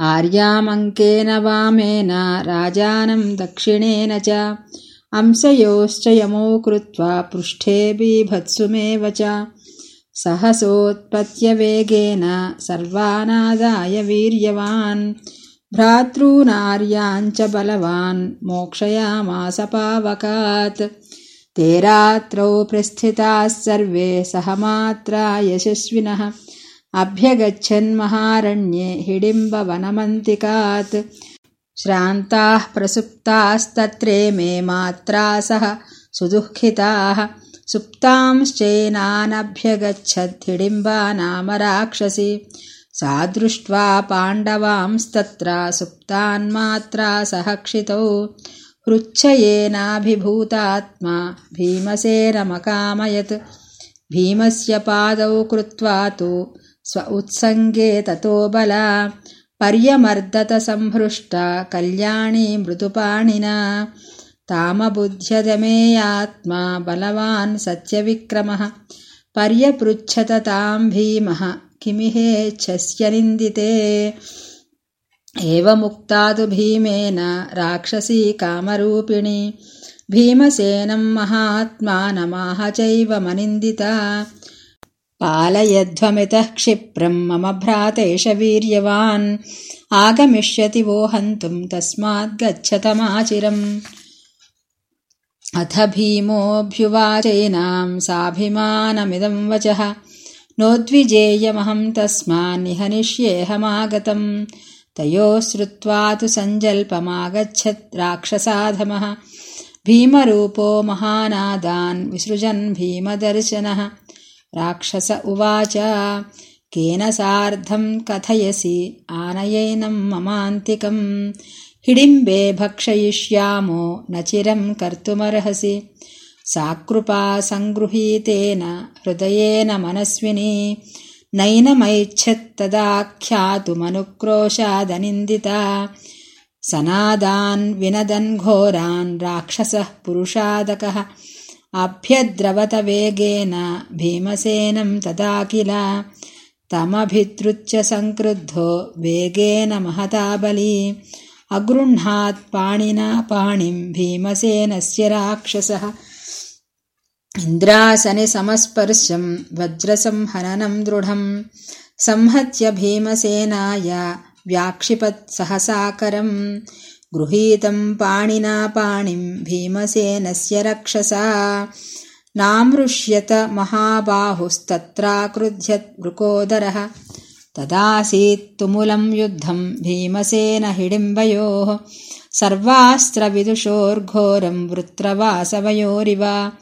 आर्यामङ्केन वामेन राजानं दक्षिणेन च। अंशयोश्च यमो कृत्वा पृष्ठे बीभत्सुमेव च। सहसोत्पत्यवेगेन सर्वानादाय वीर्यवान्। भ्रातॄनार्याञ्च बलवान् मोक्षयामास पावकात्। ते रात्रौ प्रस्थिताः सर्वे सहमात्रा यशस्विनः अभ्यगच्छन्महारण्ये हिडिम्बवनमन्तिकात्। श्रान्ताः प्रसुप्तास्तत्रे मे मात्रा सह सुदुःखिताः। सुप्तांश्चैनानभ्यगच्छद्धिडिम्बा नाम राक्षसी। सा दृष्ट्वा पाण्डवांस्तत्र सुप्तान्मात्रा सह क्षितौ। हृच्छयेनाभिभूतात्मा भीमसेनमकामयत्। भीमस्य पादौ कृत्वा तु स्व उत्सङ्गे ततो बला। पर्यमर्दतसंहृष्टा कल्याणी मृदुपाणिना। तामबुध्यदमेयात्मा बलवान् सत्यविक्रमः। पर्यपृच्छत ताम् भीमः किमिहेच्छस्य निन्दिते। एवमुक्ता तु भीमेन राक्षसी कामरूपिणी। भीमसेनम् महात्मानमाह चैव मनिन्दिता पालयध्वमितः क्षिप्रम् मम भ्रातेश वीर्यवान्। आगमिष्यति वो हन्तुम् तस्माद्गच्छतमाचिरम् अथ भीमोऽभ्युवाचैनाम् साभिमानमिदम् वचः। नोद्विजेयमहम् तस्मान्निहनिष्येऽहमागतम् तयोः श्रुत्वा तु सञ्जल्पमागच्छत् राक्षसाधमः। भीमरूपो महानादान् विसृजन् भीमदर्शनः राक्षस उवाच। केन सार्धम् कथयसि आनयैनम् ममान्तिकम्। हिडिम्बे भक्षयिष्यामो न चिरम् कर्तुमर्हसि। सा कृपा सङ्गृहीतेन हृदयेन मनस्विनी। नैनमैच्छत्तदाख्यातुमनुक्रोशादनिन्दिता। सनादान् विनदन् घोरान् राक्षसः पुरुषादकः अभ्यद्रवत वेगेन भीमसेनम् तदा किल तमभिद्रुच्य सङ्क्रुद्धो वेगेन महता बली। अगृह्णात्पाणिना पाणिम् भीमसेनस्य राक्षसः। इन्द्रासनि समस्पर्शम् वज्रसंहननम् दृढम् संहत्य भीमसेनाय व्याक्षिपत्सहसाकरम् गृहीतम् भीमसेनस्य रक्षसा। नामृष्यत महाबाहुस्तत्राकृध्यत् वृकोदरः तदासीत्तुमुलम् युद्धम् भीमसेन हिडिम्बयोः। सर्वास्त्रविदुषोर्घोरम् वृत्रवासवयोरिव।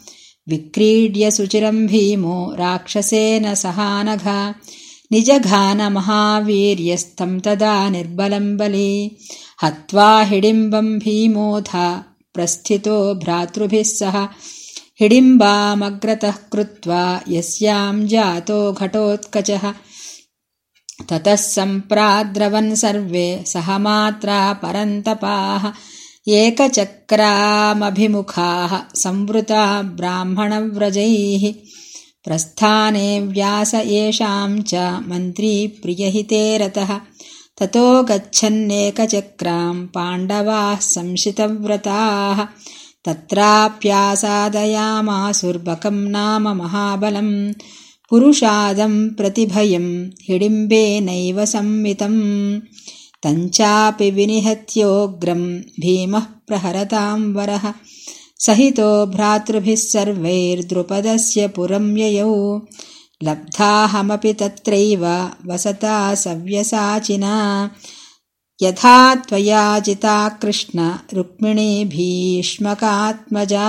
विक्रीड्य सुचिरम् भीमो राक्षसेन सहानघ निजघानमहावीर्यस्तम् तदा निर्बलम् बली। हत्वा हिडिम्बम् भीमोऽथ प्रस्थितो भ्रातृभिः सह। हिडिम्बामग्रतः कृत्वा यस्याम् जातो घटोत्कचः। ततः सम्प्राद्रवन् सर्वे सहमात्रा परन्तपाः। एकचक्रामभिमुखाः संवृता ब्राह्मणव्रजैः प्रस्थाने व्यास येषाम् च मन्त्री प्रियहिते रतः। ततो गच्छन्नेकचक्राम् पाण्डवाः संशितव्रताः। तत्राप्यासादयामासुर्बकम् नाम महाबलम्। पुरुषादम् प्रतिभयम् हिडिम्बेनैव संवितम् तञ्चापि विनिहत्योग्रम् भीमः प्रहरताम् वरः सहितो भ्रातृभिः सर्वैर्द्रुपदस्य पुरम् ययौ। लब्धाहमपि तत्रैव वसता सव्यसाचिना। यथा त्वया जिता कृष्ण रुक्मिणी भीष्मकात्मजा